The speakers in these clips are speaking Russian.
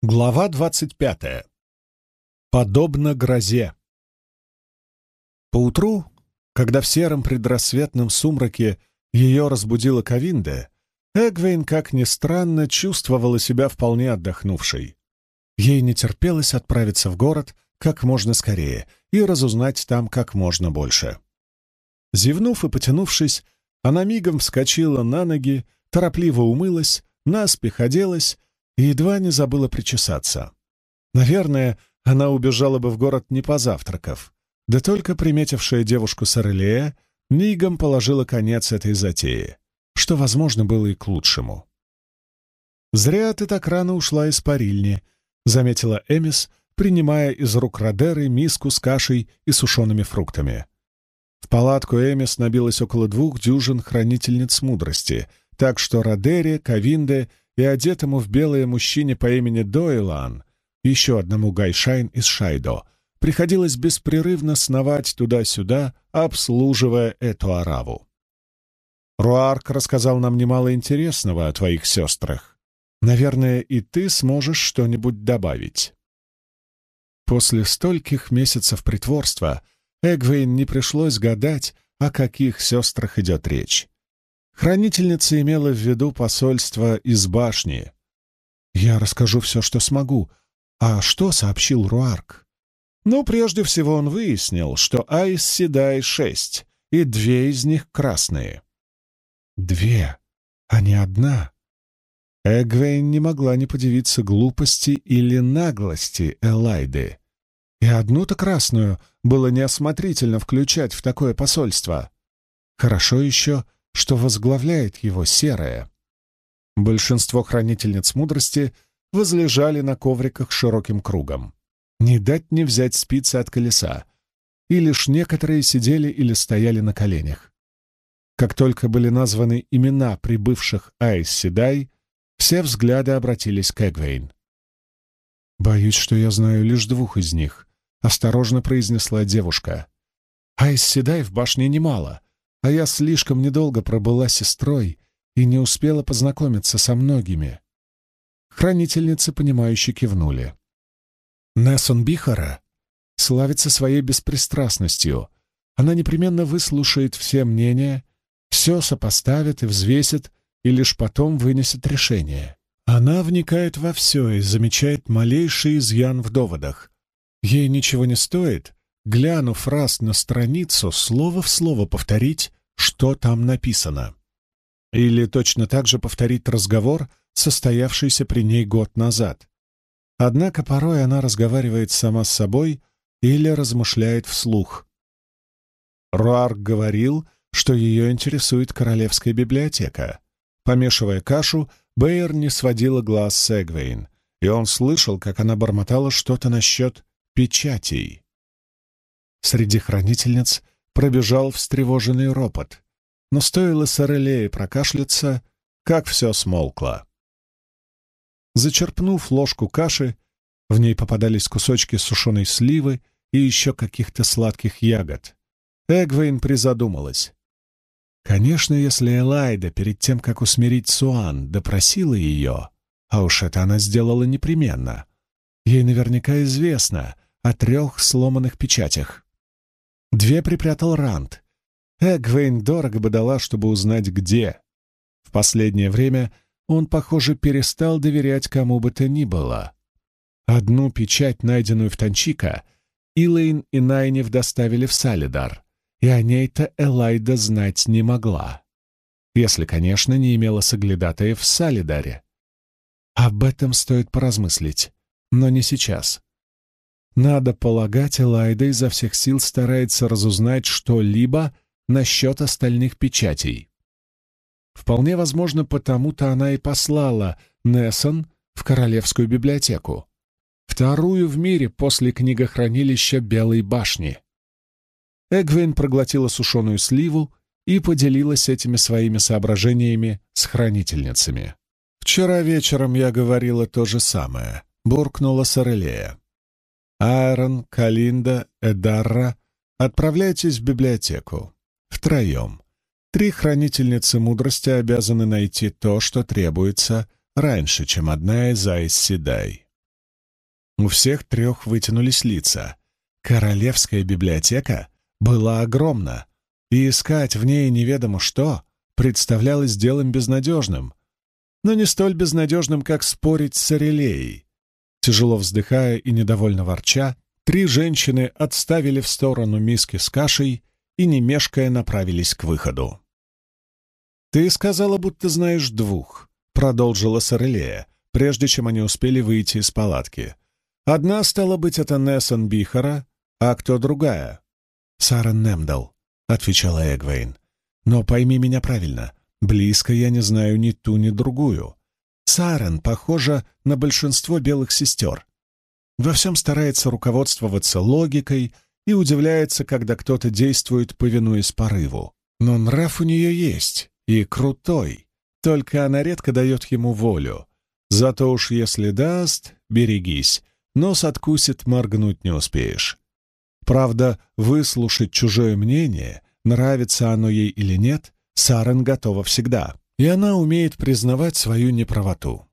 Глава двадцать пятая. Подобно грозе. Поутру, когда в сером предрассветном сумраке ее разбудила Ковинде, Эгвейн, как ни странно, чувствовала себя вполне отдохнувшей. Ей не терпелось отправиться в город как можно скорее и разузнать там как можно больше. Зевнув и потянувшись, она мигом вскочила на ноги, торопливо умылась, наспех оделась и едва не забыла причесаться. Наверное, она убежала бы в город не позавтракав, да только приметившая девушку Сорелея мигом положила конец этой затее, что, возможно, было и к лучшему. «Зря ты так рано ушла из парильни», — заметила Эмис, принимая из рук Родеры миску с кашей и сушеными фруктами. В палатку Эмис набилось около двух дюжин хранительниц мудрости, так что Родере, Кавинде и одетому в белое мужчине по имени Дойлан, еще одному Гайшайн из Шайдо, приходилось беспрерывно сновать туда-сюда, обслуживая эту араву. Руарк рассказал нам немало интересного о твоих сестрах. Наверное, и ты сможешь что-нибудь добавить. После стольких месяцев притворства Эгвейн не пришлось гадать, о каких сестрах идет речь. Хранительница имела в виду посольство из башни. «Я расскажу все, что смогу. А что сообщил Руарк?» Ну, прежде всего он выяснил, что Айс Седай шесть, и две из них красные. Две, а не одна. Эгвейн не могла не подивиться глупости или наглости Элайды. И одну-то красную было неосмотрительно включать в такое посольство. Хорошо еще, что возглавляет его серая. Большинство хранительниц мудрости возлежали на ковриках широким кругом. Не дать не взять спицы от колеса, и лишь некоторые сидели или стояли на коленях. Как только были названы имена прибывших Айс Седай, все взгляды обратились к Эгвейн. «Боюсь, что я знаю лишь двух из них», — осторожно произнесла девушка. «Айс Седай в башне немало, а я слишком недолго пробыла сестрой и не успела познакомиться со многими. Хранительницы, понимающе кивнули. Нессон Бихара славится своей беспристрастностью. Она непременно выслушает все мнения, все сопоставит и взвесит, и лишь потом вынесет решение. Она вникает во все и замечает малейший изъян в доводах. Ей ничего не стоит глянув раз на страницу, слово в слово повторить, что там написано. Или точно так же повторить разговор, состоявшийся при ней год назад. Однако порой она разговаривает сама с собой или размышляет вслух. Руарк говорил, что ее интересует королевская библиотека. Помешивая кашу, Бэйр не сводила глаз с Эгвейн, и он слышал, как она бормотала что-то насчет печатей. Среди хранительниц пробежал встревоженный ропот, но стоило Сорелее прокашляться, как все смолкло. Зачерпнув ложку каши, в ней попадались кусочки сушеной сливы и еще каких-то сладких ягод. Эгвейн призадумалась. Конечно, если Элайда перед тем, как усмирить Суан, допросила ее, а уж это она сделала непременно, ей наверняка известно о трех сломанных печатях. Две припрятал Ранд. Эгвейн дорого бы дала, чтобы узнать, где. В последнее время он, похоже, перестал доверять кому бы то ни было. Одну печать, найденную в Танчика, Илэйн и Найнев доставили в Салидар, и о ней-то Элайда знать не могла. Если, конечно, не имела соглядатаев в Салидаре. Об этом стоит поразмыслить, но не сейчас. Надо полагать, Элайда изо всех сил старается разузнать что-либо насчет остальных печатей. Вполне возможно, потому-то она и послала Нессон в Королевскую библиотеку, вторую в мире после книгохранилища Белой башни. Эгвин проглотила сушеную сливу и поделилась этими своими соображениями с хранительницами. «Вчера вечером я говорила то же самое», — буркнула Сорелея. Аарон, Калинда, Эдарра, отправляйтесь в библиотеку. Втроем. Три хранительницы мудрости обязаны найти то, что требуется, раньше, чем одна из Айс. У всех трех вытянулись лица. Королевская библиотека была огромна, и искать в ней неведомо что представлялось делом безнадежным, но не столь безнадежным, как спорить с Орелеей. Тяжело вздыхая и недовольно ворча, три женщины отставили в сторону миски с кашей и, не мешкая, направились к выходу. «Ты сказала, будто знаешь двух», — продолжила Сорелея, прежде чем они успели выйти из палатки. «Одна, стала быть, это Нессон Бихара, а кто другая?» «Сара Немдал», — отвечала Эгвейн. «Но пойми меня правильно, близко я не знаю ни ту, ни другую. Сарен похожа на большинство белых сестер. Во всем старается руководствоваться логикой и удивляется, когда кто-то действует, повинуясь порыву. Но нрав у нее есть, и крутой, только она редко дает ему волю. Зато уж если даст, берегись, нос откусит, моргнуть не успеешь. Правда, выслушать чужое мнение, нравится оно ей или нет, Сарен готова всегда, и она умеет признавать свою неправоту.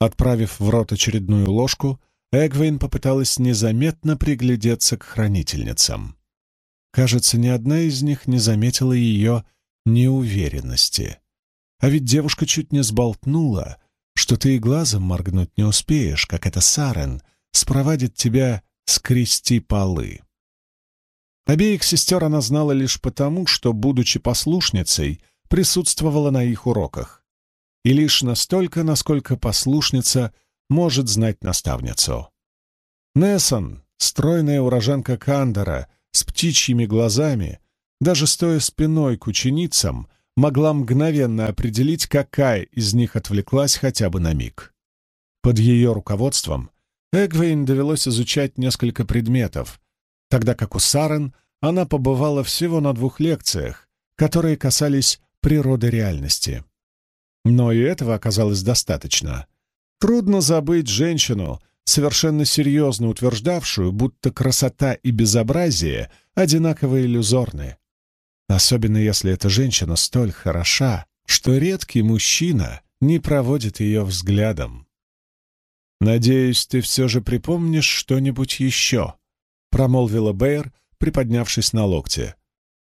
Отправив в рот очередную ложку, Эгвейн попыталась незаметно приглядеться к хранительницам. Кажется, ни одна из них не заметила ее неуверенности. А ведь девушка чуть не сболтнула, что ты и глазом моргнуть не успеешь, как это Сарен спровадит тебя скрести полы. Обеих сестер она знала лишь потому, что, будучи послушницей, присутствовала на их уроках. И лишь настолько, насколько послушница может знать наставницу. Нессон, стройная уроженка Кандора, с птичьими глазами, даже стоя спиной к ученицам, могла мгновенно определить, какая из них отвлеклась хотя бы на миг. Под ее руководством Эгвейн довелось изучать несколько предметов, тогда как у Сарен она побывала всего на двух лекциях, которые касались природы реальности. Но и этого оказалось достаточно. Трудно забыть женщину, совершенно серьезно утверждавшую, будто красота и безобразие одинаково иллюзорны. Особенно если эта женщина столь хороша, что редкий мужчина не проводит ее взглядом. «Надеюсь, ты все же припомнишь что-нибудь еще», — промолвила Бэйр, приподнявшись на локте.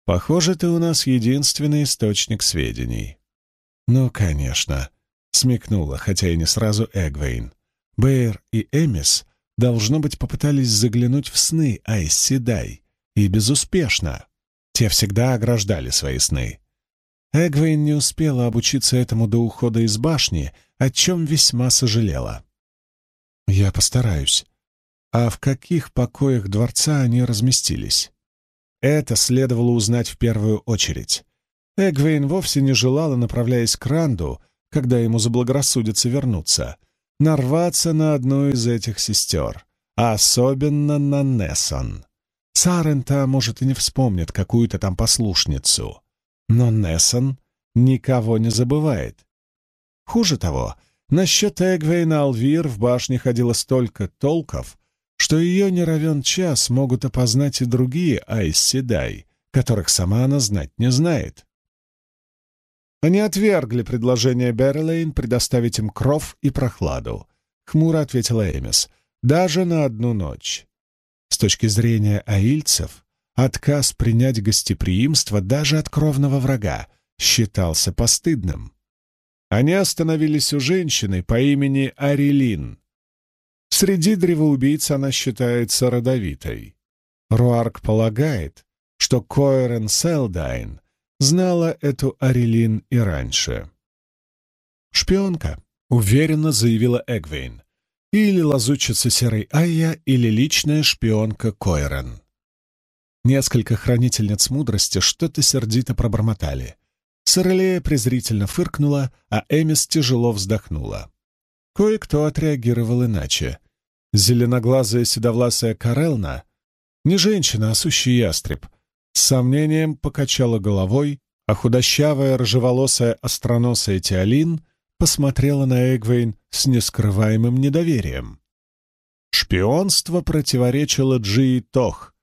«Похоже, ты у нас единственный источник сведений». «Ну, конечно», — смекнула, хотя и не сразу Эгвейн. Бэйр и Эмис, должно быть, попытались заглянуть в сны Айс Седай, и безуспешно. Те всегда ограждали свои сны. Эгвейн не успела обучиться этому до ухода из башни, о чем весьма сожалела. «Я постараюсь. А в каких покоях дворца они разместились?» Это следовало узнать в первую очередь. Эгвейн вовсе не желала, направляясь к Ранду, когда ему заблагорассудится вернуться, нарваться на одну из этих сестер, а особенно на Нессон. Сарента, может, и не вспомнит какую-то там послушницу, но Нессон никого не забывает. Хуже того, насчет Эгвейна Алвир в башне ходило столько толков, что ее не равен час могут опознать и другие Айс которых сама она знать не знает. Они отвергли предложение Берлейн предоставить им кров и прохладу. Хмуро ответила Эмис. Даже на одну ночь. С точки зрения аильцев, отказ принять гостеприимство даже от кровного врага считался постыдным. Они остановились у женщины по имени Арилин. Среди древоубийц она считается родовитой. Руарк полагает, что Койрен Селдайн знала эту Арелин и раньше. «Шпионка», — уверенно заявила Эгвейн. «Или лазучица Серой Айя, или личная шпионка Койрен». Несколько хранительниц мудрости что-то сердито пробормотали. Сорелея презрительно фыркнула, а Эмис тяжело вздохнула. Кое-кто отреагировал иначе. Зеленоглазая седовласая Карелна — не женщина, а сущий ястреб, с сомнением покачала головой, а худощавая, рыжеволосая, остроносая Теолин посмотрела на Эгвейн с нескрываемым недоверием. Шпионство противоречило Джи и Тох,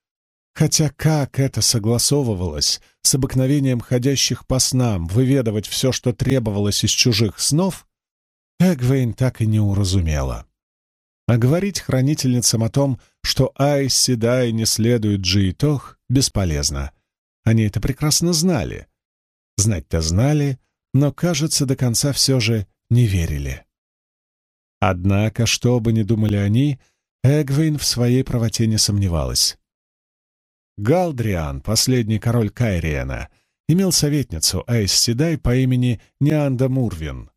хотя как это согласовывалось с обыкновением ходящих по снам выведывать все, что требовалось из чужих снов, Эгвейн так и не уразумела. А говорить хранительницам о том, что Айс Седай не следует Джиитох, бесполезно. Они это прекрасно знали. Знать-то знали, но, кажется, до конца все же не верили. Однако, что бы ни думали они, Эгвейн в своей правоте не сомневалась. Галдриан, последний король Кайриена, имел советницу Айс Седай по имени Неанда Мурвин.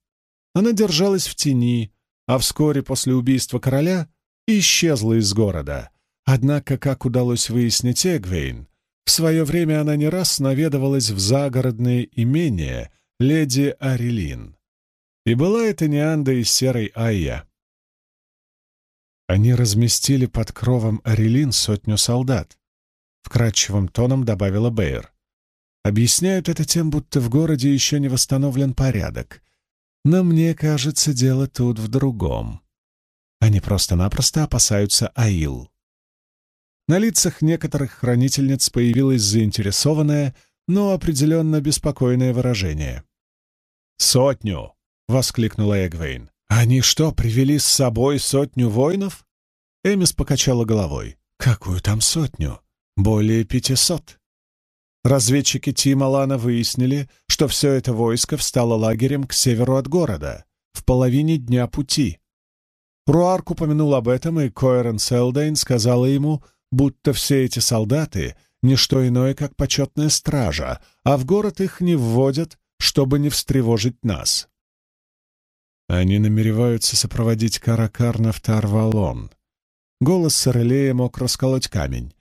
Она держалась в тени, а вскоре после убийства короля исчезла из города. Однако, как удалось выяснить Эгвейн, в свое время она не раз наведывалась в загородные имения леди Арилин. И была это Неанда из Серой Айя. Они разместили под кровом Арилин сотню солдат. Вкрадчивым тоном добавила Бэйр. Объясняют это тем, будто в городе еще не восстановлен порядок. Но мне кажется, дело тут в другом. Они просто-напросто опасаются Аил. На лицах некоторых хранительниц появилось заинтересованное, но определенно беспокойное выражение. «Сотню!» — воскликнула Эгвейн. «Они что, привели с собой сотню воинов?» Эмис покачала головой. «Какую там сотню? Более пятисот». Разведчики Тима Лана выяснили, что все это войско встало лагерем к северу от города, в половине дня пути. Руарк упомянул об этом, и Койрен Селдейн сказала ему, будто все эти солдаты — не что иное, как почетная стража, а в город их не вводят, чтобы не встревожить нас. Они намереваются сопроводить Каракарна в Тарвалон. Голос Сорелея мог расколоть камень,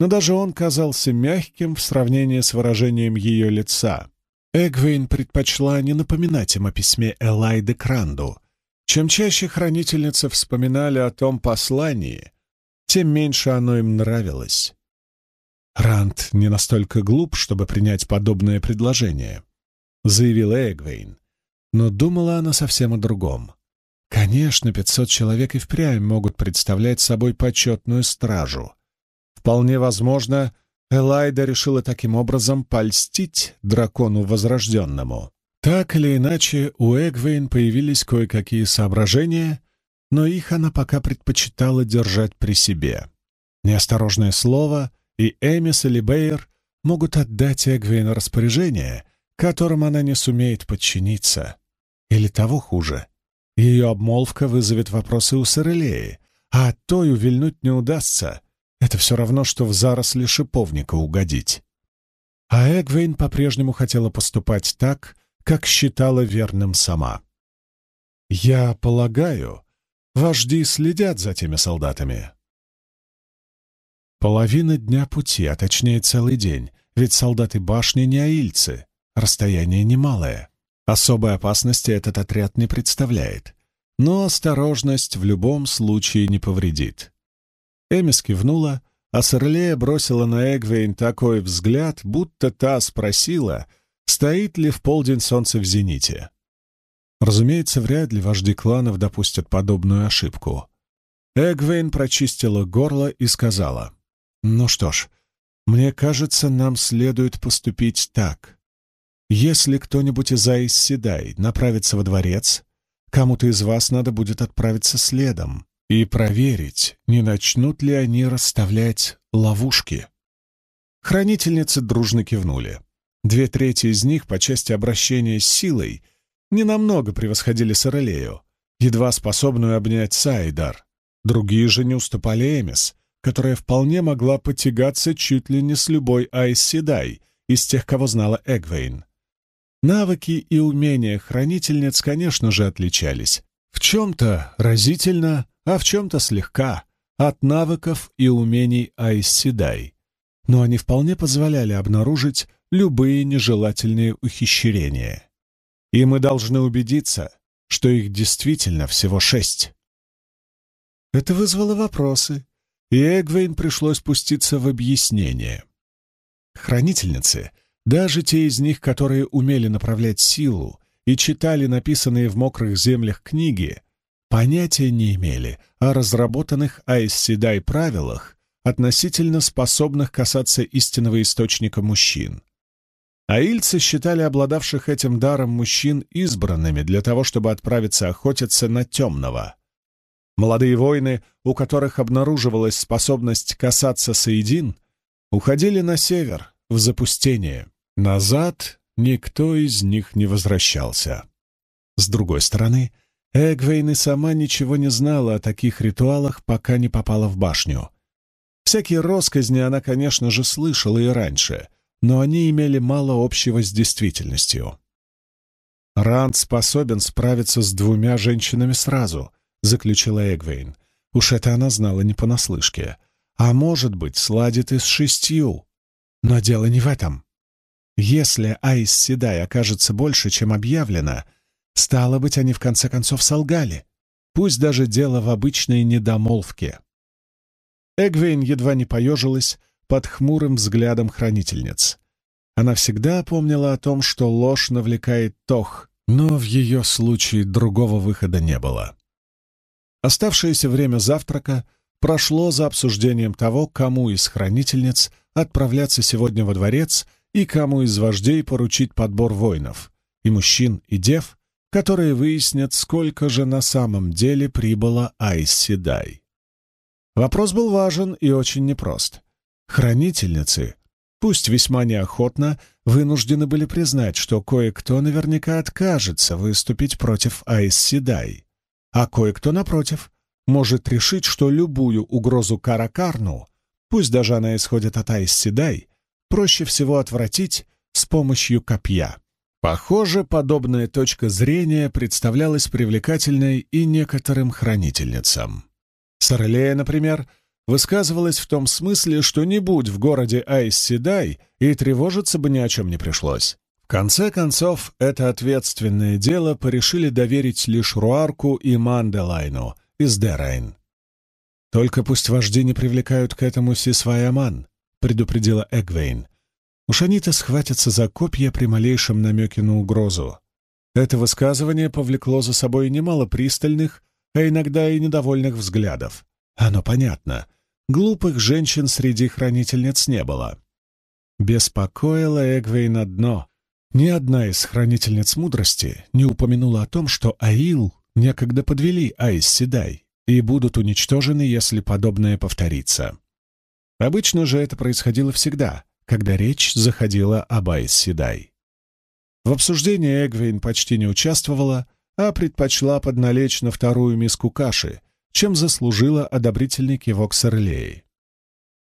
но даже он казался мягким в сравнении с выражением ее лица. Эгвейн предпочла не напоминать им о письме Элайды Кранду. Чем чаще хранительницы вспоминали о том послании, тем меньше оно им нравилось. Ранд не настолько глуп, чтобы принять подобное предложение, заявила Эгвейн. Но думала она совсем о другом. Конечно, пятьсот человек и впрямь могут представлять собой почетную стражу. Вполне возможно, Элайда решила таким образом польстить дракону Возрожденному. Так или иначе, у Эгвейн появились кое-какие соображения, но их она пока предпочитала держать при себе. Неосторожное слово, и Эмис или Бейер могут отдать Эгвейн распоряжение, которым она не сумеет подчиниться. Или того хуже. Ее обмолвка вызовет вопросы у Сорелеи, а от той увильнуть не удастся. Это все равно, что в заросли шиповника угодить. А Эгвейн по-прежнему хотела поступать так, как считала верным сама. «Я полагаю, вожди следят за теми солдатами». Половина дня пути, а точнее целый день, ведь солдаты башни не аильцы, расстояние немалое. Особой опасности этот отряд не представляет, но осторожность в любом случае не повредит. Эмис кивнула, а Серлея бросила на Эгвейн такой взгляд, будто та спросила, стоит ли в полдень солнце в зените. Разумеется, вряд ли вожди кланов допустят подобную ошибку. Эгвейн прочистила горло и сказала, «Ну что ж, мне кажется, нам следует поступить так. Если кто-нибудь из Айс Седай направится во дворец, кому-то из вас надо будет отправиться следом и проверить, не начнут ли они расставлять ловушки. Хранительницы дружно кивнули. Две трети из них по части обращения с силой ненамного превосходили Сорелею, едва способную обнять Сайдар. Другие же не уступали Эмис, которая вполне могла потягаться чуть ли не с любой Айс из тех, кого знала Эгвейн. Навыки и умения хранительниц, конечно же, отличались. В чем-то разительно, а в чем-то слегка от навыков и умений Айсседай. Но они вполне позволяли обнаружить любые нежелательные ухищрения. И мы должны убедиться, что их действительно всего шесть. Это вызвало вопросы, и Эгвейн пришлось спуститься в объяснение. Хранительницы даже те из них, которые умели направлять силу и читали написанные в мокрых землях книги, понятия не имели о разработанных Айсседай правилах, относительно способных касаться истинного источника мужчин. Аильцы считали обладавших этим даром мужчин избранными для того, чтобы отправиться охотиться на темного. Молодые воины, у которых обнаруживалась способность касаться Саидин, уходили на север, в запустение. Назад никто из них не возвращался. С другой стороны, Эгвейн и сама ничего не знала о таких ритуалах, пока не попала в башню. Всякие росказни она, конечно же, слышала и раньше, но они имели мало общего с действительностью. Ранд способен справиться с двумя женщинами сразу —— заключила Эгвейн. Уж это она знала не понаслышке. А может быть, сладит и с шестью. Но дело не в этом. Если Айс Седай окажется больше, чем объявлено, стало быть, они в конце концов солгали. Пусть даже дело в обычной недомолвке. Эгвейн едва не поежилась под хмурым взглядом хранительниц. Она всегда помнила о том, что ложь навлекает тох, но в ее случае другого выхода не было. Оставшееся время завтрака прошло за обсуждением того, кому из хранительниц отправляться сегодня во дворец и кому из вождей поручить подбор воинов, и мужчин, и дев, которые выяснят, сколько же на самом деле прибыло Айс Седай. Вопрос был важен и очень непрост. Хранительницы, пусть весьма неохотно, вынуждены были признать, что кое-кто наверняка откажется выступить против Айс Седай а кое-кто, напротив, может решить, что любую угрозу Каракарну, пусть даже она исходит от Айс Седай, проще всего отвратить с помощью копья. Похоже, подобная точка зрения представлялась привлекательной и некоторым хранительницам. Сорелея, например, высказывалась в том смысле, что не будь в городе Айс Седай, и тревожиться бы ни о чем не пришлось конце концов, это ответственное дело порешили доверить лишь Руарку и Манделайну из Дерайн. «Только пусть вожди не привлекают к этому Сисвайаман», — предупредила Эгвейн. «Уж они-то схватятся за копья при малейшем намеке на угрозу». Это высказывание повлекло за собой немало пристальных, а иногда и недовольных взглядов. Оно понятно. Глупых женщин среди хранительниц не было. Беспокоило Эгвейн одно ни одна из хранительниц мудрости не упомянула о том, что Аил некогда подвели Айс Седай и будут уничтожены, если подобное повторится. Обычно же это происходило всегда, когда речь заходила об Айс Седай. В обсуждении Эгвейн почти не участвовала, а предпочла подналечь на вторую миску каши, чем заслужила одобрительный кивок Серлеи.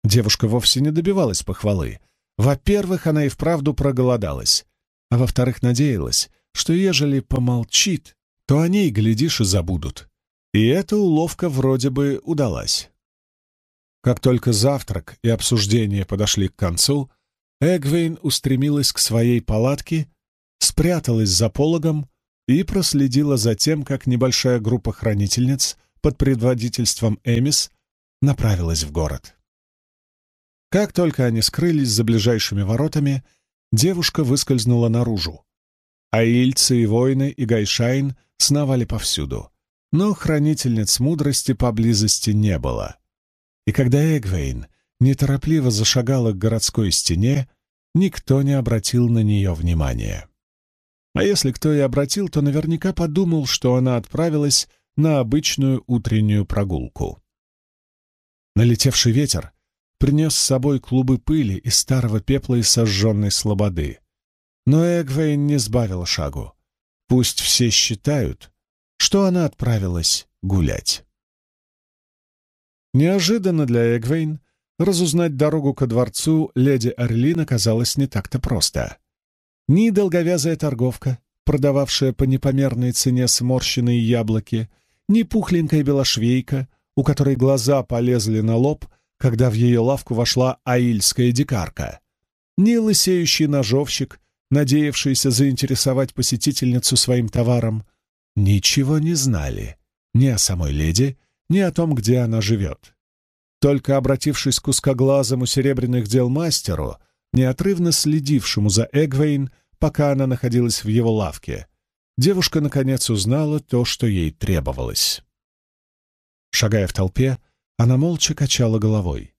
Девушка вовсе не добивалась похвалы. Во-первых, она и вправду проголодалась, а во-вторых, надеялась, что ежели помолчит, то о ней, глядишь, и забудут. И эта уловка вроде бы удалась. Как только завтрак и обсуждение подошли к концу, Эгвейн устремилась к своей палатке, спряталась за пологом и проследила за тем, как небольшая группа хранительниц под предводительством Эмис направилась в город. Как только они скрылись за ближайшими воротами, девушка выскользнула наружу. Аильцы и воины и Гайшайн сновали повсюду, но хранительниц мудрости поблизости не было. И когда Эгвейн неторопливо зашагала к городской стене, никто не обратил на нее внимания. А если кто и обратил, то наверняка подумал, что она отправилась на обычную утреннюю прогулку. Налетевший ветер принес с собой клубы пыли из старого пепла и сожженной слободы. Но Эгвейн не сбавила шагу. Пусть все считают, что она отправилась гулять. Неожиданно для Эгвейн разузнать дорогу ко дворцу леди Орлин оказалось не так-то просто. Ни долговязая торговка, продававшая по непомерной цене сморщенные яблоки, ни пухленькая белошвейка, у которой глаза полезли на лоб — когда в ее лавку вошла аильская дикарка. Ни лысеющий ножовщик, надеявшийся заинтересовать посетительницу своим товаром, ничего не знали ни о самой леди, ни о том, где она живет. Только обратившись к узкоглазому серебряных дел мастеру, неотрывно следившему за Эгвейн, пока она находилась в его лавке, девушка наконец узнала то, что ей требовалось. Шагая в толпе, она молча качала головой.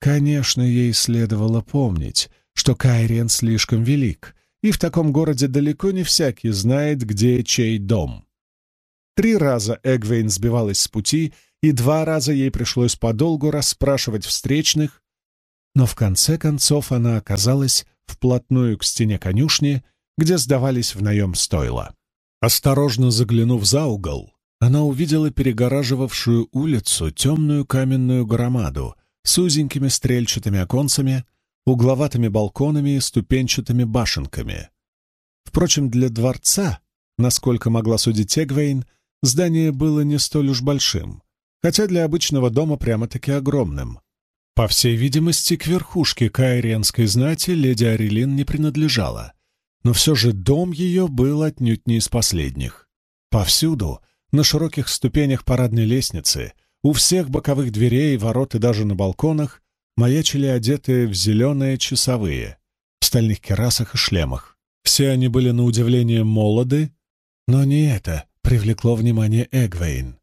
Конечно, ей следовало помнить, что Кайриен слишком велик, и в таком городе далеко не всякий знает, где чей дом. Три раза Эгвейн сбивалась с пути, и два раза ей пришлось подолгу расспрашивать встречных, но в конце концов она оказалась вплотную к стене конюшни, где сдавались в наем стойла. Осторожно заглянув за угол, она увидела перегораживавшую улицу темную каменную громаду с узенькими стрельчатыми оконцами, угловатыми балконами и ступенчатыми башенками. Впрочем, для дворца, насколько могла судить Эгвейн, здание было не столь уж большим, хотя для обычного дома прямо-таки огромным. По всей видимости, к верхушке кайриенской знати леди Арелин не принадлежала, но все же дом ее был отнюдь не из последних. Повсюду на широких ступенях парадной лестницы, у всех боковых дверей, ворот и даже на балконах маячили одетые в зеленые часовые, в стальных керасах и шлемах. Все они были на удивление молоды, но не это привлекло внимание Эгвейн.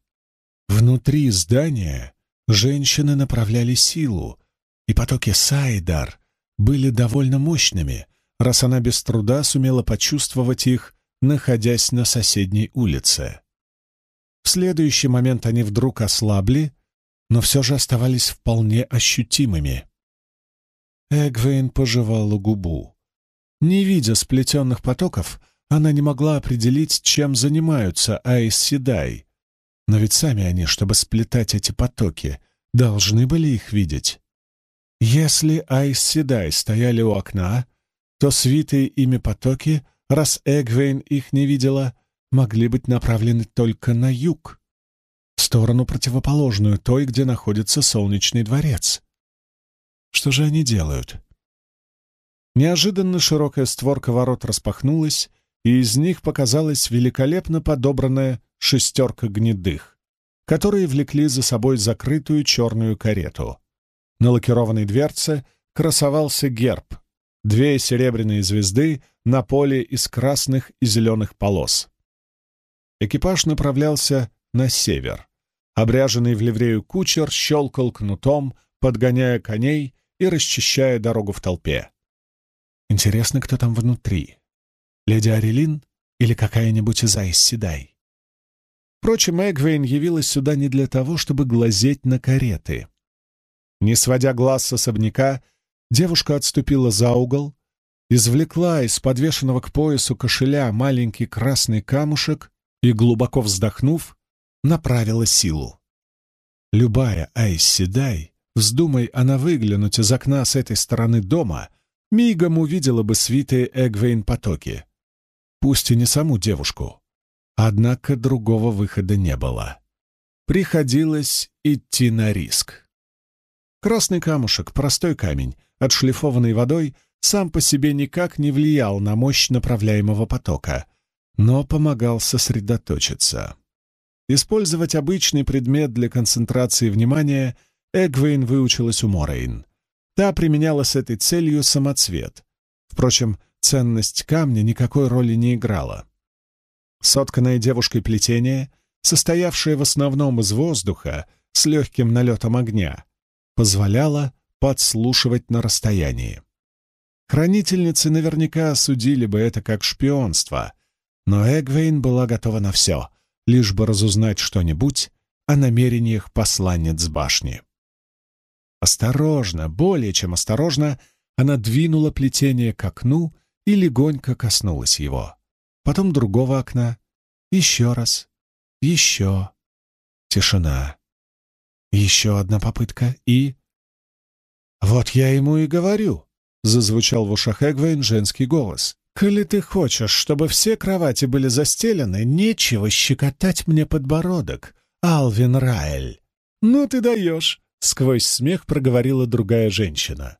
Внутри здания женщины направляли силу, и потоки Сайдар были довольно мощными, раз она без труда сумела почувствовать их, находясь на соседней улице. В следующий момент они вдруг ослабли, но все же оставались вполне ощутимыми. Эгвейн пожевала губу. Не видя сплетенных потоков, она не могла определить, чем занимаются Айс Седай. Но ведь сами они, чтобы сплетать эти потоки, должны были их видеть. Если Айс Седай стояли у окна, то свитые ими потоки, раз Эгвейн их не видела, могли быть направлены только на юг, в сторону противоположную той, где находится солнечный дворец. Что же они делают? Неожиданно широкая створка ворот распахнулась, и из них показалась великолепно подобранная шестерка гнедых, которые влекли за собой закрытую черную карету. На лакированной дверце красовался герб — две серебряные звезды на поле из красных и зеленых полос. Экипаж направлялся на север. Обряженный в ливрею кучер щелкал кнутом, подгоняя коней и расчищая дорогу в толпе. Интересно, кто там внутри? Леди Арелин или какая-нибудь из Айс Впрочем, Эгвейн явилась сюда не для того, чтобы глазеть на кареты. Не сводя глаз с особняка, девушка отступила за угол, извлекла из подвешенного к поясу кошеля маленький красный камушек и, глубоко вздохнув, направила силу. Любая Айсседай, вздумай она выглянуть из окна с этой стороны дома, мигом увидела бы свитые Эгвейн потоки. Пусть и не саму девушку. Однако другого выхода не было. Приходилось идти на риск. Красный камушек, простой камень, отшлифованный водой, сам по себе никак не влиял на мощь направляемого потока — но помогал сосредоточиться. Использовать обычный предмет для концентрации внимания Эгвейн выучилась у Морейн. Та применяла с этой целью самоцвет. Впрочем, ценность камня никакой роли не играла. Сотканное девушкой плетение, состоявшее в основном из воздуха с легким налетом огня, позволяло подслушивать на расстоянии. Хранительницы наверняка осудили бы это как шпионство, но Эгвейн была готова на все, лишь бы разузнать что-нибудь о намерениях посланниц башни. Осторожно, более чем осторожно, она двинула плетение к окну и легонько коснулась его. Потом другого окна. Еще раз. Еще. Тишина. Еще одна попытка и... «Вот я ему и говорю», — зазвучал в ушах Эгвейн женский голос. «Коли ты хочешь, чтобы все кровати были застелены, нечего щекотать мне подбородок, Алвин Раэль». «Ну ты даешь!» — сквозь смех проговорила другая женщина.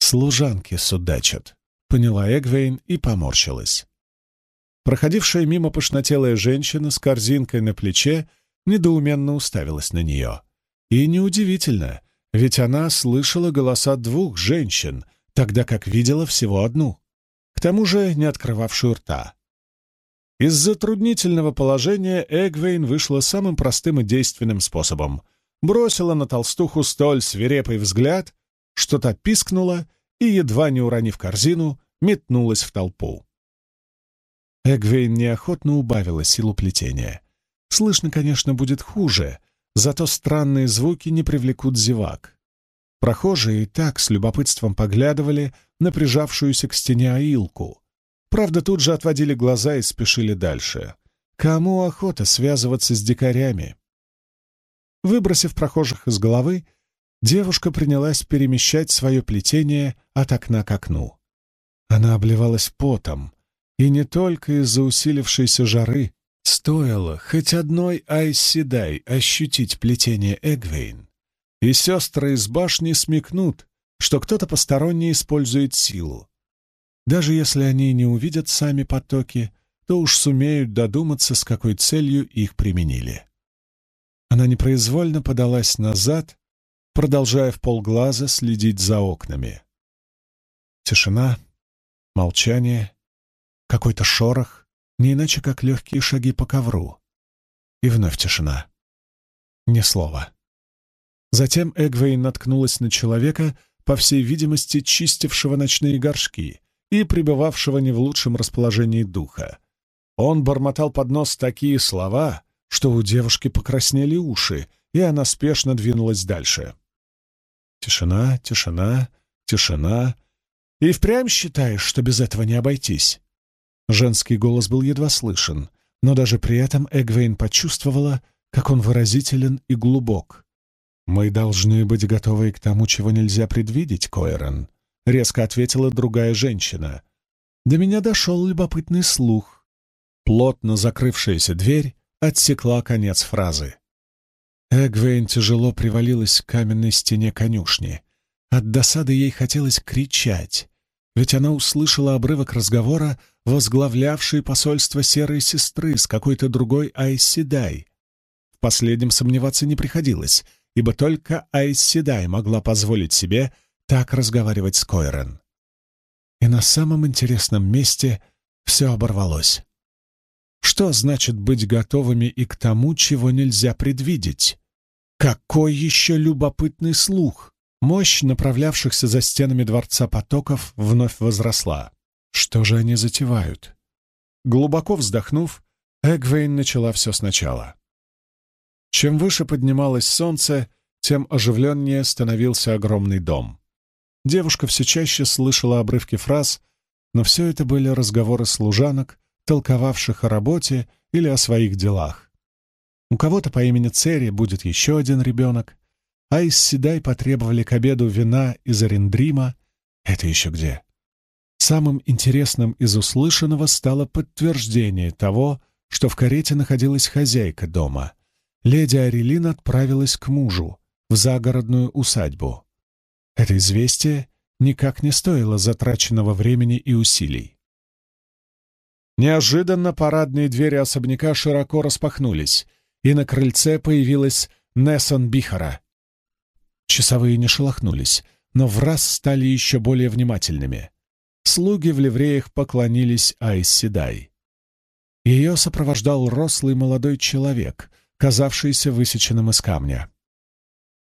«Служанки судачат», — поняла Эгвейн и поморщилась. Проходившая мимо пышнотелая женщина с корзинкой на плече недоуменно уставилась на нее. И неудивительно, ведь она слышала голоса двух женщин, тогда как видела всего одну к тому же не открывавшую рта. Из затруднительного положения Эгвейн вышла самым простым и действенным способом. Бросила на толстуху столь свирепый взгляд, что та пискнула и, едва не уронив корзину, метнулась в толпу. Эгвейн неохотно убавила силу плетения. Слышно, конечно, будет хуже, зато странные звуки не привлекут зевак. Прохожие и так с любопытством поглядывали на прижавшуюся к стене аилку. Правда, тут же отводили глаза и спешили дальше. Кому охота связываться с дикарями? Выбросив прохожих из головы, девушка принялась перемещать свое плетение от окна к окну. Она обливалась потом, и не только из-за усилившейся жары. Стоило хоть одной Айсседай ощутить плетение Эгвейн, и сестры из башни смекнут, что кто-то посторонний использует силу. Даже если они не увидят сами потоки, то уж сумеют додуматься, с какой целью их применили. Она непроизвольно подалась назад, продолжая в полглаза следить за окнами. Тишина, молчание, какой-то шорох, не иначе как легкие шаги по ковру. И вновь тишина. Ни слова. Затем Эгвейн наткнулась на человека, по всей видимости, чистившего ночные горшки и пребывавшего не в лучшем расположении духа. Он бормотал под нос такие слова, что у девушки покраснели уши, и она спешно двинулась дальше. Тишина, тишина, тишина. И впрямь считаешь, что без этого не обойтись? Женский голос был едва слышен, но даже при этом Эгвейн почувствовала, как он выразителен и глубок. «Мы должны быть готовы к тому, чего нельзя предвидеть, Койрон», — резко ответила другая женщина. До меня дошел любопытный слух. Плотно закрывшаяся дверь отсекла конец фразы. Эгвейн тяжело привалилась к каменной стене конюшни. От досады ей хотелось кричать, ведь она услышала обрывок разговора, возглавлявший посольство серой сестры с какой-то другой Айсседай. В последнем сомневаться не приходилось, ибо только Айсседай могла позволить себе так разговаривать с Койрен. И на самом интересном месте все оборвалось. Что значит быть готовыми и к тому, чего нельзя предвидеть? Какой еще любопытный слух! Мощь направлявшихся за стенами дворца потоков вновь возросла. Что же они затевают? Глубоко вздохнув, Эгвейн начала все сначала. Чем выше поднималось солнце, тем оживленнее становился огромный дом. Девушка все чаще слышала обрывки фраз, но все это были разговоры служанок, толковавших о работе или о своих делах. У кого-то по имени Цери будет еще один ребенок, а из Седай потребовали к обеду вина из Арендрима. Это еще где? Самым интересным из услышанного стало подтверждение того, что в карете находилась хозяйка дома. Леди Арелин отправилась к мужу, в загородную усадьбу. Это известие никак не стоило затраченного времени и усилий. Неожиданно парадные двери особняка широко распахнулись, и на крыльце появилась Нессон Бихара. Часовые не шелохнулись, но в раз стали еще более внимательными. Слуги в ливреях поклонились Айс. Ее сопровождал рослый молодой человек, казавшийся высеченным из камня.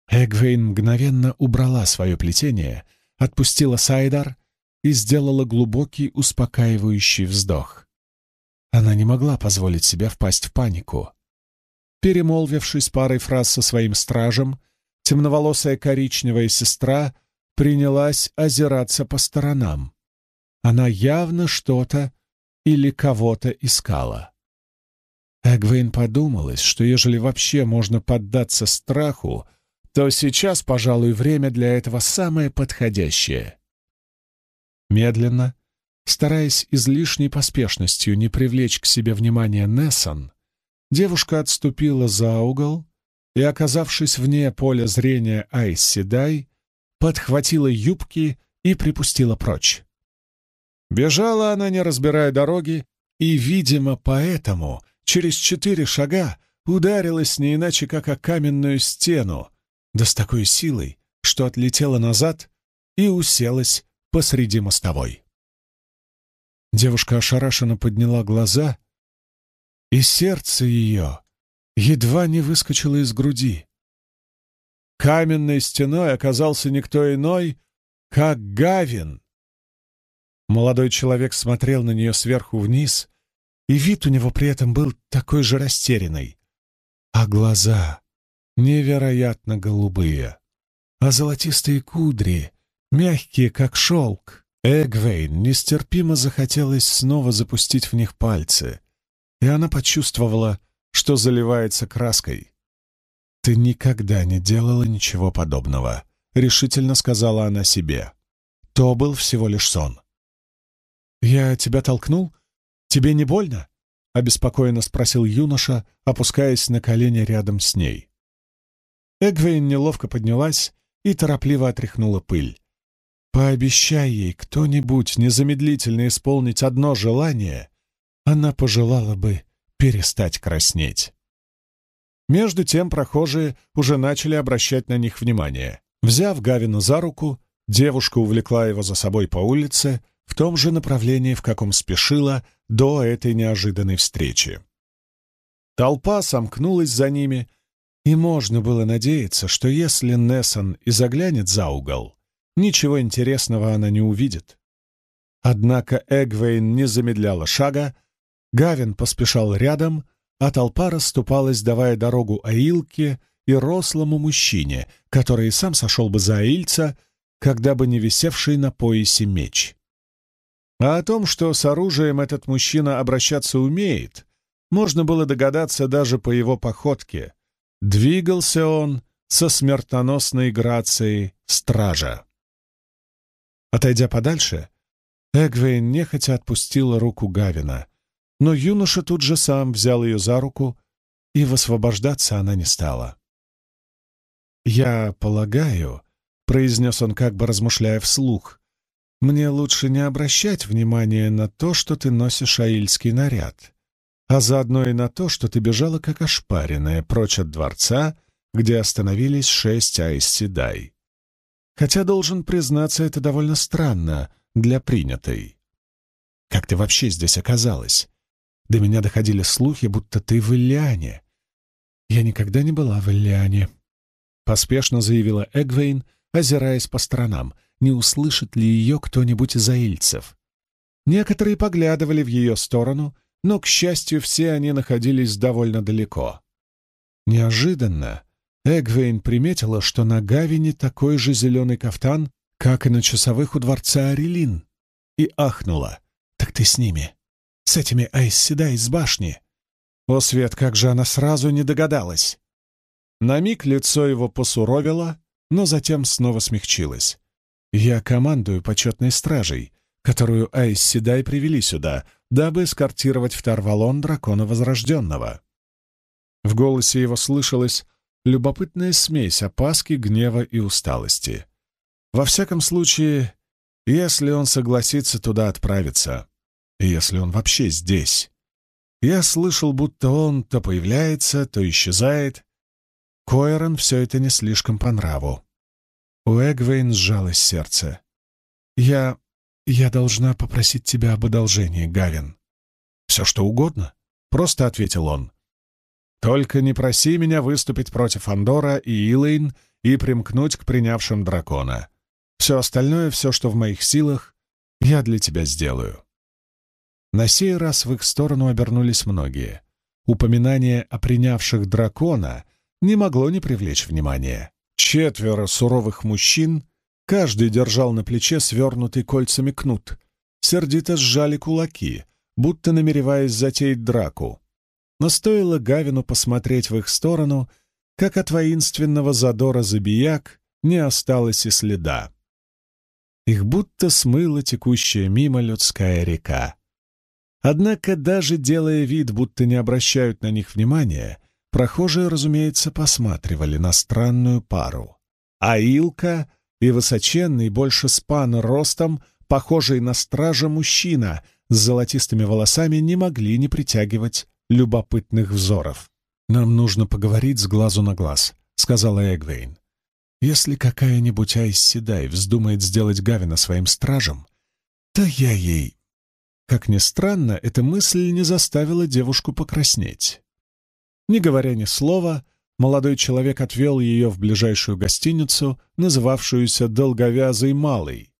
Эгвейн мгновенно убрала свое плетение, отпустила Сайдар и сделала глубокий успокаивающий вздох. Она не могла позволить себе впасть в панику. Перемолвившись парой фраз со своим стражем, темноволосая коричневая сестра принялась озираться по сторонам. Она явно что-то или кого-то искала. Эгвейн подумалась, что ежели вообще можно поддаться страху, то сейчас, пожалуй, время для этого самое подходящее. Медленно, Стараясь излишней поспешностью не привлечь к себе внимание Нессон, девушка отступила за угол и, оказавшись вне поля зрения Айс Седай, подхватила юбки и припустила прочь. Бежала она, не разбирая дороги, и, видимо, поэтому через четыре шага ударилась не иначе, как о каменную стену, да с такой силой, что отлетела назад и уселась посреди мостовой. Девушка ошарашенно подняла глаза, и сердце ее едва не выскочило из груди. Каменной стеной оказался никто иной, как Гавин. Молодой человек смотрел на нее сверху вниз, и вид у него при этом был такой же растерянный. А глаза невероятно голубые, а золотистые кудри мягкие, как шелк. Эгвейн нестерпимо захотелось снова запустить в них пальцы, и она почувствовала, что заливается краской. «Ты никогда не делала ничего подобного», — решительно сказала она себе. То был всего лишь сон. «Я тебя толкнул? Тебе не больно?» — обеспокоенно спросил юноша, опускаясь на колени рядом с ней. Эгвейн неловко поднялась и торопливо отряхнула пыль. Пообещай ей кто-нибудь незамедлительно исполнить одно желание, она пожелала бы перестать краснеть. Между тем прохожие уже начали обращать на них внимание. Взяв Гавина за руку, девушка увлекла его за собой по улице в том же направлении, в каком спешила до этой неожиданной встречи. Толпа сомкнулась за ними, и можно было надеяться, что если Нессон и заглянет за угол, Ничего интересного она не увидит. Однако Эгвейн не замедляла шага, Гавин поспешал рядом, а толпа расступалась, давая дорогу Аилке и рослому мужчине, который сам сошел бы за Аильца, когда бы не висевший на поясе меч. А о том, что с оружием этот мужчина обращаться умеет, можно было догадаться даже по его походке. Двигался он со смертоносной грацией стража. Отойдя подальше, Эгвейн нехотя отпустила руку Гавина, но юноша тут же сам взял ее за руку, и высвобождаться она не стала. «Я полагаю», — произнес он, как бы размышляя вслух, «мне лучше не обращать внимания на то, что ты носишь аильский наряд, а заодно и на то, что ты бежала как ошпаренная прочь от дворца, где остановились шесть Айс-Седай. Хотя, должен признаться, это довольно странно для принятой. Как ты вообще здесь оказалась? До меня доходили слухи, будто ты в Ильяне. Я никогда не была в Ильяне. Поспешно заявила Эгвейн, озираясь по сторонам, не услышит ли ее кто-нибудь из аильцев. Некоторые поглядывали в ее сторону, но, к счастью, все они находились довольно далеко. Неожиданно Эгвейн приметила, что на Гавине такой же зеленый кафтан, как и на часовых у дворца Арелин, и ахнула. «Так ты с ними? С этими Айсседа из башни?» О, Свет, как же она сразу не догадалась! На миг лицо его посуровило, но затем снова смягчилось. «Я командую почетной стражей, которую Айсседай привели сюда, дабы эскортировать в Тарвалон дракона Возрожденного». В голосе его слышалось любопытная смесь опаски, гнева и усталости. Во всяком случае, если он согласится туда отправиться, если он вообще здесь. Я слышал, будто он то появляется, то исчезает. Койрон все это не слишком по нраву. У Эгвейн сжалось сердце. «Я... я должна попросить тебя об одолжении, Гавин». «Все что угодно», — просто ответил он. Только не проси меня выступить против Андора и Илэйн и примкнуть к принявшим дракона. Все остальное, все, что в моих силах, я для тебя сделаю». На сей раз в их сторону обернулись многие. Упоминание о принявших дракона не могло не привлечь внимания. Четверо суровых мужчин, каждый держал на плече свернутый кольцами кнут, сердито сжали кулаки, будто намереваясь затеять драку. Но стоило Гавину посмотреть в их сторону, как от воинственного задора забияк не осталось и следа. Их будто смыла текущая мимо людская река. Однако, даже делая вид, будто не обращают на них внимания, прохожие, разумеется, посматривали на странную пару. А Илка и высоченный, больше спан ростом, похожий на стража мужчина с золотистыми волосами, не могли не притягивать любопытных взоров. «Нам нужно поговорить с глазу на глаз», — сказала Эгвейн. «Если какая-нибудь Айсседай вздумает сделать Гавина своим стражем, то я ей...» Как ни странно, эта мысль не заставила девушку покраснеть. Не говоря ни слова, молодой человек отвел ее в ближайшую гостиницу, называвшуюся «Долговязой Малой».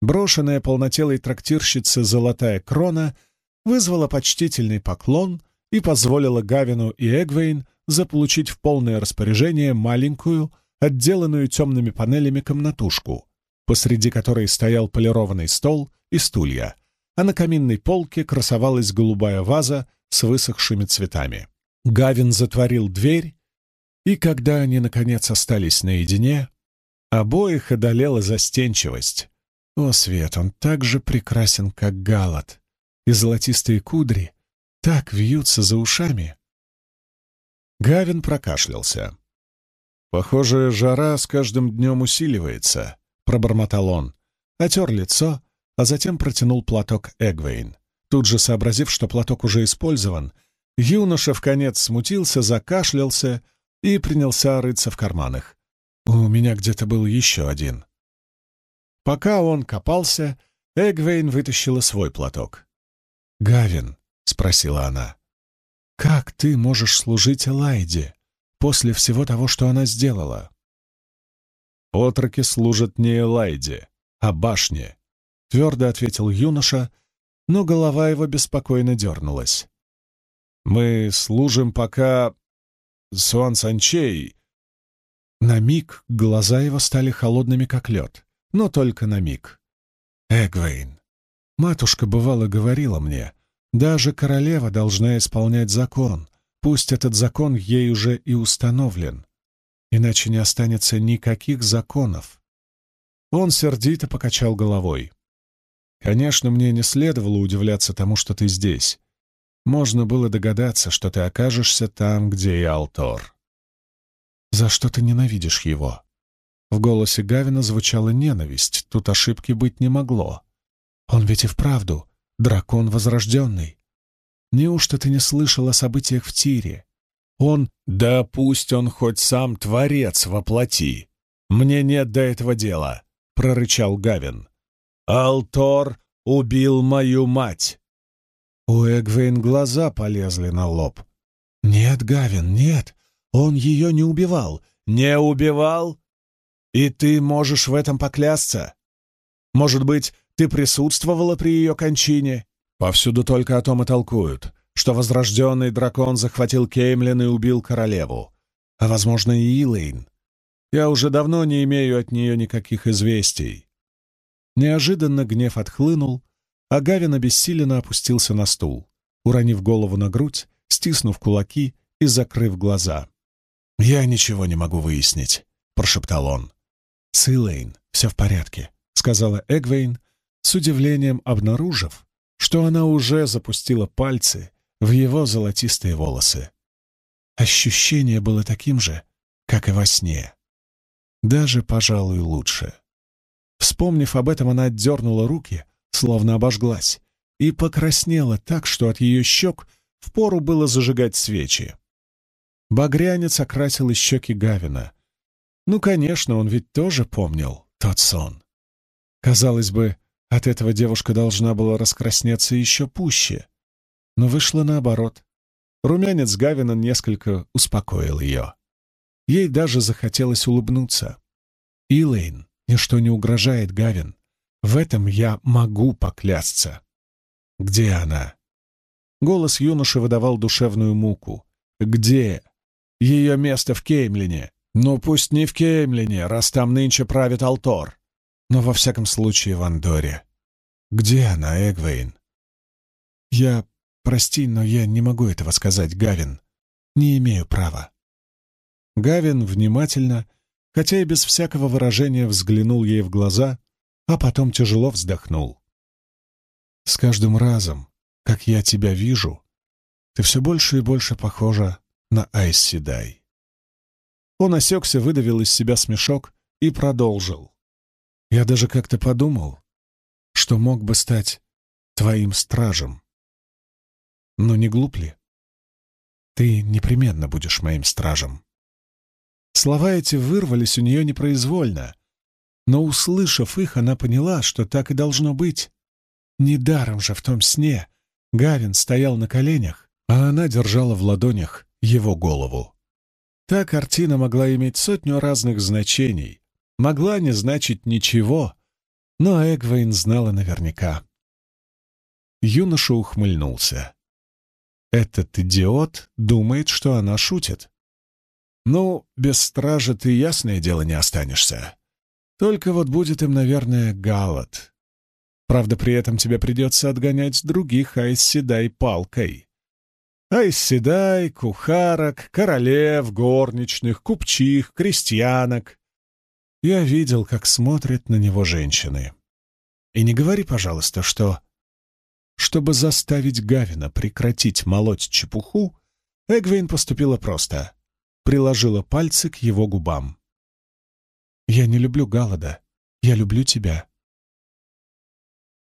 Брошенная полнотелой трактирщице золотая крона вызвала почтительный поклон и позволила Гавину и Эгвейн заполучить в полное распоряжение маленькую, отделанную темными панелями комнатушку, посреди которой стоял полированный стол и стулья, а на каминной полке красовалась голубая ваза с высохшими цветами. Гавин затворил дверь, и когда они, наконец, остались наедине, обоих одолела застенчивость. О, Свет, он так же прекрасен, как Галат, и золотистые кудри так вьются за ушами. Гавин прокашлялся. «Похоже, жара с каждым днем усиливается», — пробормотал он, отер лицо, а затем протянул платок Эгвейн. Тут же сообразив, что платок уже использован, юноша в конец смутился, закашлялся и принялся рыться в карманах. «У меня где-то был еще один». Пока он копался, Эгвейн вытащила свой платок. «Гавин», — спросила она, — «как ты можешь служить Элайде после всего того, что она сделала?» «Отроки служат не Элайде, а башне», — твердо ответил юноша, но голова его беспокойно дернулась. «Мы служим пока... Суан Санчей...» На миг глаза его стали холодными, как лед, но только на миг. «Эгвейн, матушка бывало говорила мне, даже королева должна исполнять закон, пусть этот закон ей уже и установлен, иначе не останется никаких законов». Он сердито покачал головой. Конечно, мне не следовало удивляться тому, что ты здесь. Можно было догадаться, что ты окажешься там, где и Алтор. За что ты ненавидишь его? В голосе Гавина звучала ненависть, тут ошибки быть не могло. Он ведь и вправду дракон возрожденный. Неужто ты не слышал о событиях в Тире? Он... Да пусть он хоть сам творец воплоти. Мне нет до этого дела, — прорычал Гавин. Алтор убил мою мать!» У Эгвейн глаза полезли на лоб. «Нет, Гавин, нет, он ее не убивал». «Не убивал? И ты можешь в этом поклясться? Может быть, ты присутствовала при ее кончине? Повсюду только о том и толкуют, что возрожденный дракон захватил Кеймлин и убил королеву, а, возможно, и Илэйн. Я уже давно не имею от нее никаких известий. Неожиданно гнев отхлынул, а Гавин обессиленно опустился на стул, уронив голову на грудь, стиснув кулаки и закрыв глаза. «Я ничего не могу выяснить», — прошептал он. «С Илэйн все в порядке», — сказала Эгвейн, с удивлением обнаружив, что она уже запустила пальцы в его золотистые волосы. Ощущение было таким же, как и во сне. Даже, пожалуй, лучше. Вспомнив об этом, она отдернула руки, словно обожглась, и покраснела так, что от ее щек впору было зажигать свечи. Багрянец окрасил щеки Гавина. Ну, конечно, он ведь тоже помнил тот сон. Казалось бы, от этого девушка должна была раскраснеться еще пуще. Но вышло наоборот. Румянец Гавина несколько успокоил ее. Ей даже захотелось улыбнуться. Илэйн Ничто не угрожает, Гавин. В этом я могу поклясться. Где она? Голос юноши выдавал душевную муку. Где? Ее место в Кеймлине. Ну, пусть не в Кеймлине, раз там нынче правит Алтор. Но во всяком случае в Андоре. Где она, Эгвейн? Я... Прости, но я не могу этого сказать, Гавин. Не имею права. Гавин внимательно хотя и без всякого выражения взглянул ей в глаза, а потом тяжело вздохнул. «С каждым разом, как я тебя вижу, ты все больше и больше похожа на Айс Седай». Он осекся, выдавил из себя смешок и продолжил. «Я даже как-то подумал, что мог бы стать твоим стражем. Но не глуп ли? Ты непременно будешь моим стражем». Слова эти вырвались у нее непроизвольно, но, услышав их, она поняла, что так и должно быть. Недаром же в том сне Гавин стоял на коленях, а она держала в ладонях его голову. Та картина могла иметь сотню разных значений, могла не значить ничего, но Эгвейн знала наверняка. Юноша ухмыльнулся. этот идиот думает, что она шутит. Ну, без стражи ты, ясное дело, не останешься. Только вот будет им, наверное, галат. Правда, при этом тебе придется отгонять других Айсседай палкой. Айсседай, кухарок, королев, горничных, купчих, крестьянок. Я видел, как смотрят на него женщины. И не говори, пожалуйста, что... Чтобы заставить Гавина прекратить молоть чепуху, Эгвейн поступила просто. Приложила пальцы к его губам. «Я не люблю Галлада. Я люблю тебя».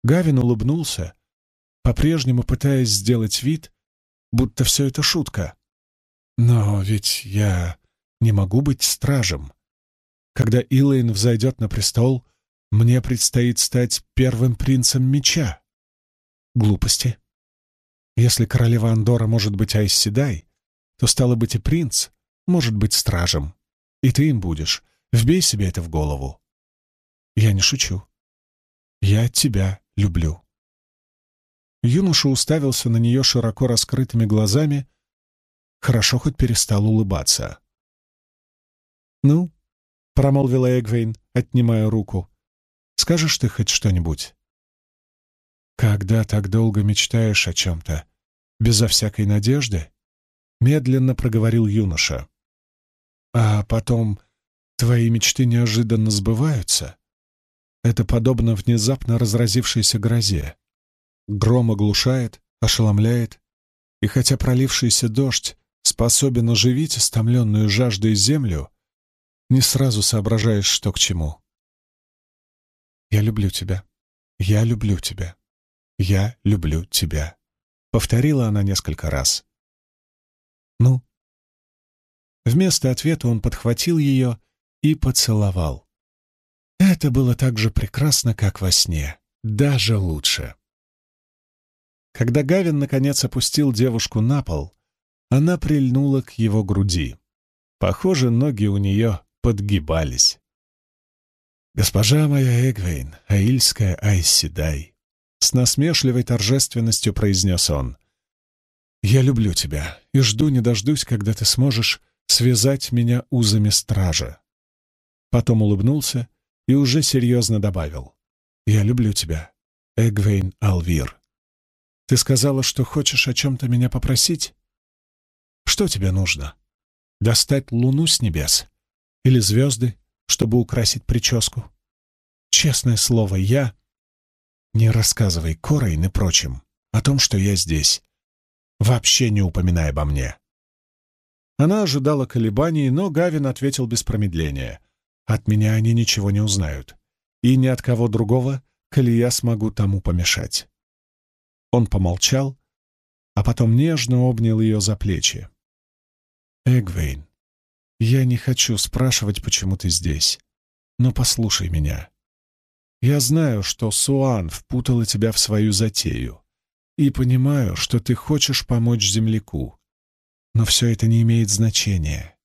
Гавин улыбнулся, по-прежнему пытаясь сделать вид, будто все это шутка. «Но ведь я не могу быть стражем. Когда Илэйн взойдет на престол, мне предстоит стать первым принцем меча. Глупости. Если королева Андора может быть Айсседай, то, стало быть, и принц может быть стражем. И ты им будешь. Вбей себе это в голову. Я не шучу. Я тебя люблю. Юноша уставился на нее широко раскрытыми глазами, хорошо хоть перестал улыбаться. «Ну?» — промолвила Эгвейн, отнимая руку. «Скажешь ты хоть что-нибудь?» «Когда так долго мечтаешь о чем-то, безо всякой надежды?» — медленно проговорил юноша. «А потом твои мечты неожиданно сбываются?» Это подобно внезапно разразившейся грозе. Гром оглушает, ошеломляет, и хотя пролившийся дождь способен оживить истомленную жаждой землю, не сразу соображаешь, что к чему. «Я люблю тебя. Я люблю тебя. Я люблю тебя», — повторила она несколько раз. «Ну?» Вместо ответа он подхватил ее и поцеловал. Это было так же прекрасно, как во сне, даже лучше. Когда Гавин наконец опустил девушку на пол, она прильнула к его груди. Похоже, ноги у нее подгибались. «Госпожа моя Эгвейн, аильская Айсседай», — с насмешливой торжественностью произнес он, — «я люблю тебя и жду не дождусь, когда ты сможешь связать меня узами стража». Потом улыбнулся и уже серьезно добавил, «Я люблю тебя, Эгвейн Алвир». Ты сказала, что хочешь о чем-то меня попросить? Что тебе нужно? Достать луну с небес? Или звезды, чтобы украсить прическу? Честное слово, я... Не рассказывай Корейн и прочим о том, что я здесь. Вообще не упоминай обо мне. Она ожидала колебаний, но Гавин ответил без промедления. «От меня они ничего не узнают. И ни от кого другого, коли я смогу тому помешать». Он помолчал, а потом нежно обнял ее за плечи. «Эгвейн, я не хочу спрашивать, почему ты здесь, но послушай меня. Я знаю, что Суан впутала тебя в свою затею, и понимаю, что ты хочешь помочь земляку. Но все это не имеет значения.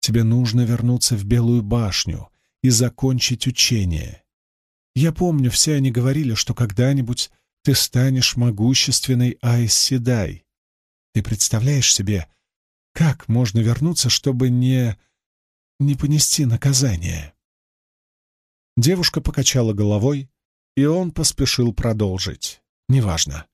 Тебе нужно вернуться в Белую башню и закончить учение. Я помню, все они говорили, что когда-нибудь ты станешь могущественной Айс Седай. Ты представляешь себе, как можно вернуться, чтобы не... не понести наказание?» Девушка покачала головой, и он поспешил продолжить. «Неважно.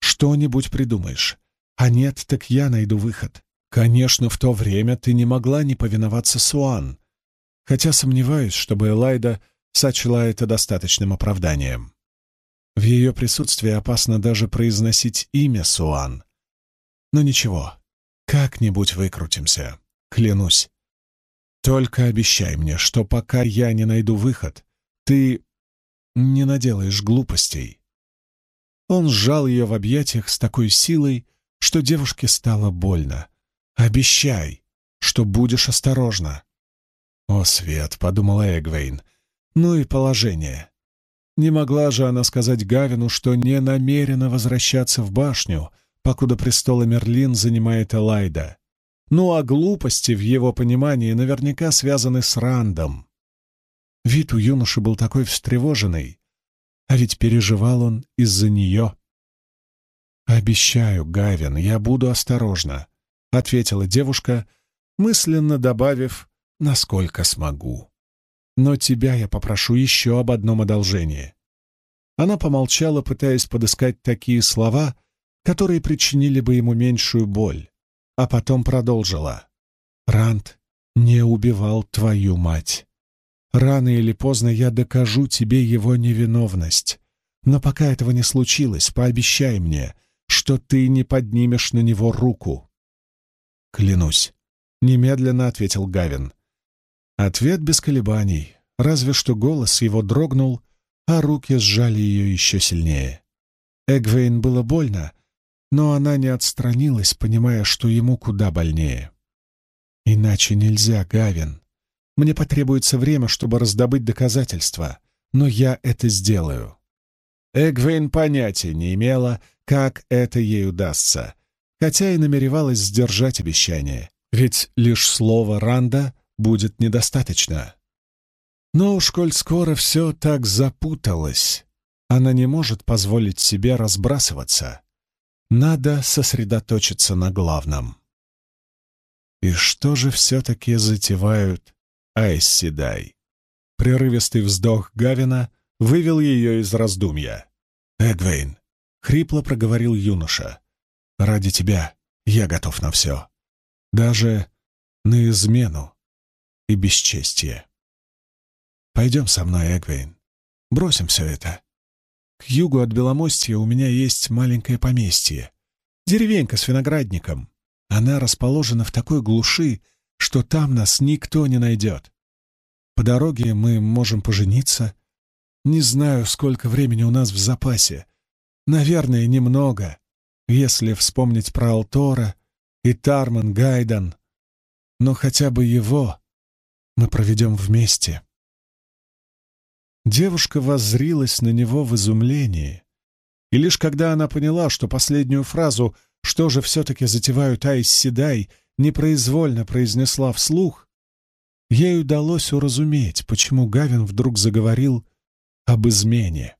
Что-нибудь придумаешь. А нет, так я найду выход. Конечно, в то время ты не могла не повиноваться Суан, хотя сомневаюсь, чтобы Элайда сочла это достаточным оправданием. В ее присутствии опасно даже произносить имя Суан. Но ничего, как-нибудь выкрутимся, клянусь. Только обещай мне, что пока я не найду выход, ты не наделаешь глупостей. Он сжал ее в объятиях с такой силой, что девушке стало больно. «Обещай, что будешь осторожна». «О, Свет!» — подумала Эгвейн. «Ну и положение. Не могла же она сказать Гавину, что не намерена возвращаться в башню, покуда престола Мерлин занимает Элайда. Ну а глупости в его понимании наверняка связаны с Рандом. Вид у юноши был такой встревоженный, а ведь переживал он из-за нее. «Обещаю, Гавин, я буду осторожна», — ответила девушка, мысленно добавив «насколько смогу». «Но тебя я попрошу еще об одном одолжении». Она помолчала, пытаясь подыскать такие слова, которые причинили бы ему меньшую боль, а потом продолжила. «Рант не убивал твою мать. Рано или поздно я докажу тебе его невиновность. Но пока этого не случилось, пообещай мне, что ты не поднимешь на него руку». «Клянусь», — немедленно ответил Гавин. Ответ без колебаний, разве что голос его дрогнул, а руки сжали ее еще сильнее. Эгвейн было больно, но она не отстранилась, понимая, что ему куда больнее. «Иначе нельзя, Гавин. Мне потребуется время, чтобы раздобыть доказательства, но я это сделаю». Эгвейн понятия не имела, как это ей удастся, хотя и намеревалась сдержать обещание, ведь лишь слово Ранда будет недостаточно. Но уж коль скоро все так запуталось, она не может позволить себе разбрасываться. Надо сосредоточиться на главном. И что же все-таки затевают Айсседай? Прерывистый вздох Гавина вывел ее из раздумья. «Эгвейн», — хрипло проговорил юноша, — «ради тебя я готов на все. Даже на измену и бесчестие. Пойдем со мной, Эгвейн. Бросим все это. К югу от Беломостья у меня есть маленькое поместье. Деревенька с виноградником. Она расположена в такой глуши, что там нас никто не найдет. По дороге мы можем пожениться. Не знаю, сколько времени у нас в запасе. Наверное, немного, если вспомнить про Алтора и Тарман Гайдан. Но хотя бы его мы проведем вместе. Девушка воззрилась на него в изумлении, и лишь когда она поняла, что последнюю фразу «что же все-таки затевают Айс Седай» непроизвольно произнесла вслух, ей удалось уразуметь, почему Гавин вдруг заговорил об измене.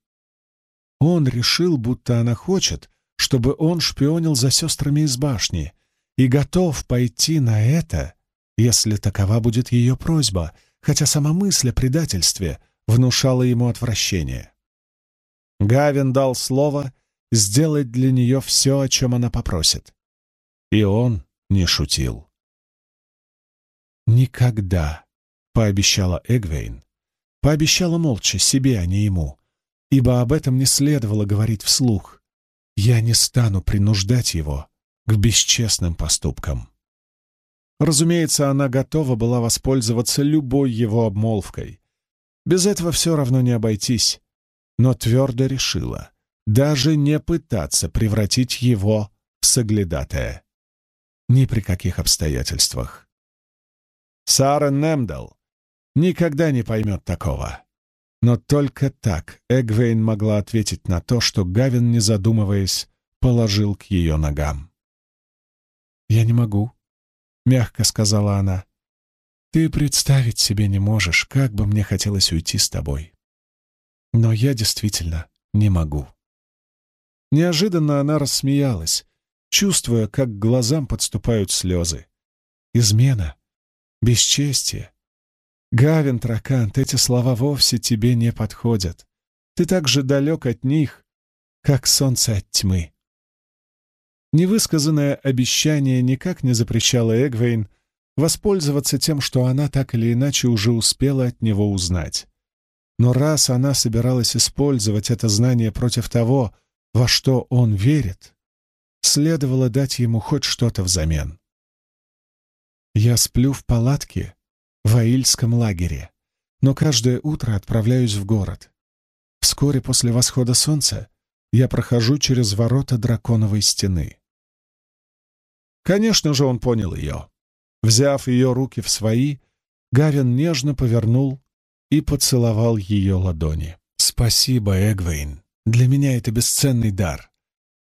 Он решил, будто она хочет, чтобы он шпионил за сестрами из башни, и готов пойти на это, если такова будет ее просьба, хотя сама мысль о предательстве внушала ему отвращение. Гавин дал слово сделать для нее все, о чем она попросит. И он не шутил. «Никогда», — пообещала Эгвейн, пообещала молча себе, а не ему, ибо об этом не следовало говорить вслух. «Я не стану принуждать его к бесчестным поступкам». Разумеется, она готова была воспользоваться любой его обмолвкой. Без этого все равно не обойтись, но твердо решила даже не пытаться превратить его в соглядатая. Ни при каких обстоятельствах. Сара Немдал никогда не поймет такого. Но только так Эгвейн могла ответить на то, что Гавин, не задумываясь, положил к ее ногам. «Я не могу», — мягко сказала она. «Ты представить себе не можешь, как бы мне хотелось уйти с тобой. Но я действительно не могу». Неожиданно она рассмеялась, чувствуя, как к глазам подступают слезы. «Измена, бесчестие. Гавин Тракант, эти слова вовсе тебе не подходят. Ты так же далек от них, как солнце от тьмы». Невысказанное обещание никак не запрещало Эгвейн воспользоваться тем, что она так или иначе уже успела от него узнать. Но раз она собиралась использовать это знание против того, во что он верит, следовало дать ему хоть что-то взамен. Я сплю в палатке в Аильском лагере, но каждое утро отправляюсь в город. Вскоре после восхода солнца я прохожу через ворота драконовой стены. Конечно же, он понял ее. Взяв ее руки в свои, Гавин нежно повернул и поцеловал ее ладони. «Спасибо, Эгвейн. Для меня это бесценный дар.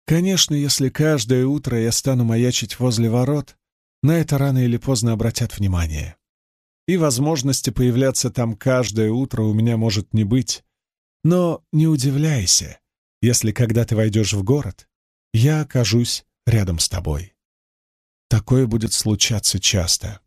Конечно, если каждое утро я стану маячить возле ворот, на это рано или поздно обратят внимание. И возможности появляться там каждое утро у меня может не быть. Но не удивляйся, если когда ты войдешь в город, я окажусь рядом с тобой. Такое будет случаться часто.